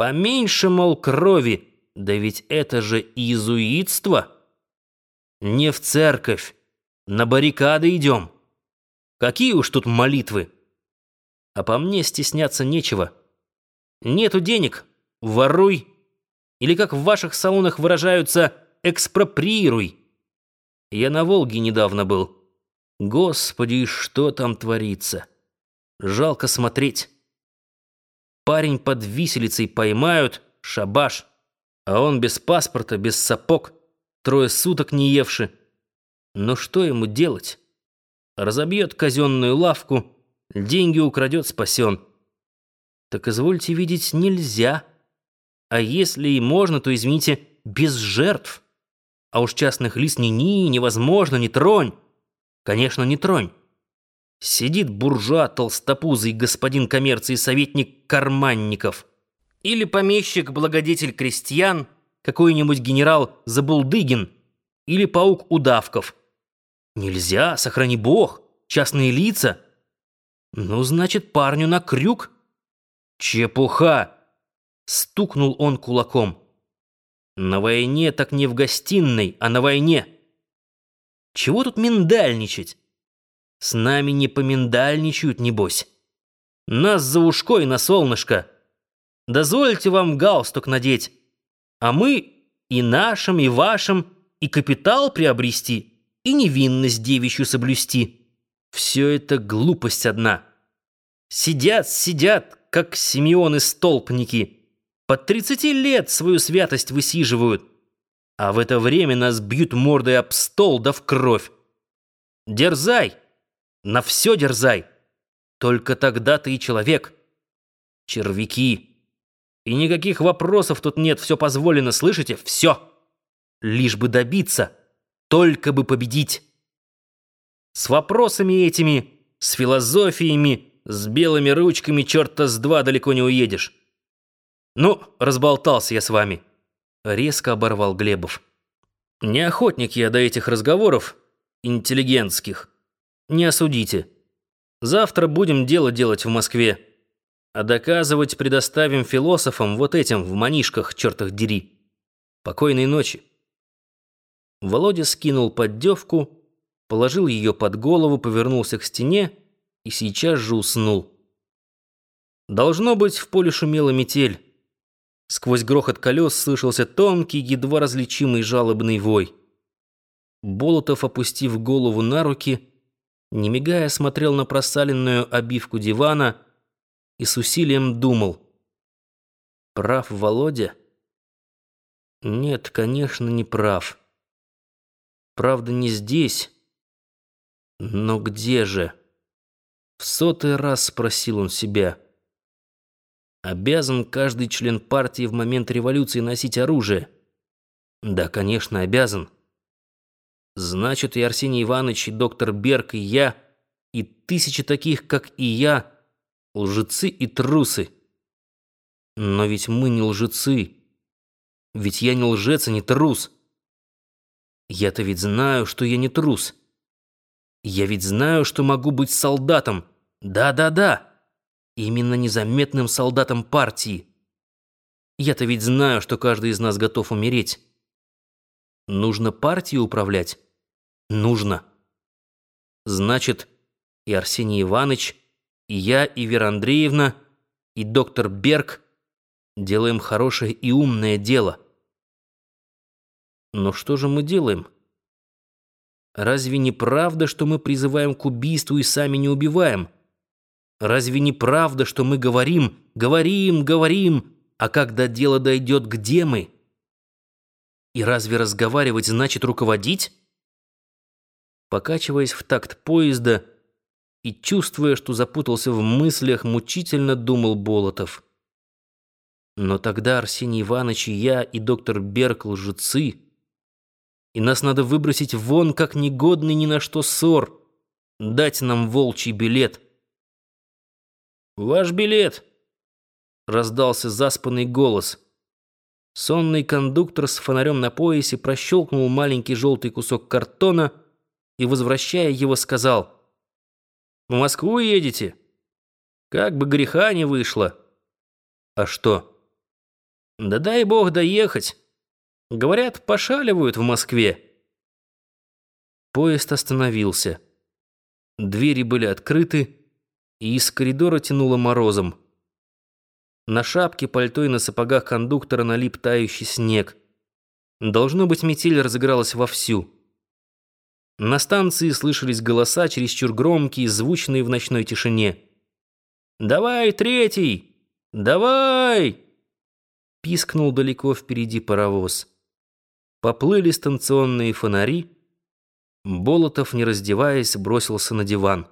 Поменьше, мол, крови, да ведь это же иезуитство. Не в церковь, на баррикады идем. Какие уж тут молитвы. А по мне стесняться нечего. Нету денег, воруй. Или, как в ваших салонах выражаются, экспроприируй. Я на Волге недавно был. Господи, что там творится? Жалко смотреть. Парень под виселицей поймают, шабаш. А он без паспорта, без сапог, трое суток не евши. Но что ему делать? Разобьет казенную лавку, деньги украдет, спасен. Так извольте видеть, нельзя. А если и можно, то, извините, без жертв. А уж частных лиц ни-ни, невозможно, не тронь. Конечно, не тронь. Сидит буржуа толстопузый господин коммерции советник Карманников. Или помещик-благодетель крестьян, какой-нибудь генерал Забулдыгин. Или паук Удавков. Нельзя, сохрани бог, частные лица. Ну, значит, парню на крюк. Чепуха! Стукнул он кулаком. На войне так не в гостиной, а на войне. Чего тут миндальничать? С нами не поминдальничают, небось. Нас за ушко и на солнышко. Дозвольте вам галстук надеть. А мы и нашим, и вашим, и капитал приобрести, и невинность девичью соблюсти. Все это глупость одна. Сидят, сидят, как Симеоны-столпники. Под тридцати лет свою святость высиживают. А в это время нас бьют мордой об стол да в кровь. Дерзай! На все дерзай. Только тогда ты и человек. Червяки. И никаких вопросов тут нет, все позволено, слышите? Все. Лишь бы добиться, только бы победить. С вопросами этими, с философиями, с белыми ручками черта с два далеко не уедешь. Ну, разболтался я с вами. Резко оборвал Глебов. Не охотник я до этих разговоров интеллигентских. Не осудите. Завтра будем дело делать в Москве. А доказывать предоставим философам вот этим в манишках, чертах дери. Покойной ночи. Володя скинул поддевку, положил ее под голову, повернулся к стене и сейчас же уснул. Должно быть, в поле шумела метель. Сквозь грохот колес слышался тонкий, едва различимый жалобный вой. Болотов, опустив голову на руки, не мигая, смотрел на просаленную обивку дивана и с усилием думал. Прав Володя? Нет, конечно, не прав. Правда, не здесь. Но где же? В сотый раз спросил он себя. Обязан каждый член партии в момент революции носить оружие? Да, конечно, обязан. Значит, и Арсений Иванович, и доктор Берг, и я, и тысячи таких, как и я, лжецы и трусы. Но ведь мы не лжецы. Ведь я не лжец и не трус. Я-то ведь знаю, что я не трус. Я ведь знаю, что могу быть солдатом. Да-да-да. Именно незаметным солдатом партии. Я-то ведь знаю, что каждый из нас готов умереть. Нужно партией управлять? Нужно. Значит, и Арсений Иванович, и я, и Вера Андреевна, и доктор Берг делаем хорошее и умное дело. Но что же мы делаем? Разве не правда, что мы призываем к убийству и сами не убиваем? Разве не правда, что мы говорим, говорим, говорим, а когда дело дойдет, где мы? И разве разговаривать значит руководить? Покачиваясь в такт поезда и чувствуя, что запутался в мыслях, мучительно думал Болотов. Но тогда Арсений Иванович и я, и доктор Берг лжецы, и нас надо выбросить вон, как негодный ни на что ссор, дать нам волчий билет. «Ваш билет!» — раздался заспанный голос — Сонный кондуктор с фонарем на поясе прощелкнул маленький желтый кусок картона и, возвращая его, сказал «В Москву едете? Как бы греха не вышло». «А что?» Да дай бог доехать. Говорят, пошаливают в Москве. Поезд остановился. Двери были открыты, и из коридора тянуло морозом. На шапке, пальто и на сапогах кондуктора налип тающий снег. Должно быть, метель разыгралась вовсю. На станции слышались голоса, чересчур громкие, звучные в ночной тишине. «Давай, третий! Давай!» Пискнул далеко впереди паровоз. Поплыли станционные фонари. Болотов, не раздеваясь, бросился на диван.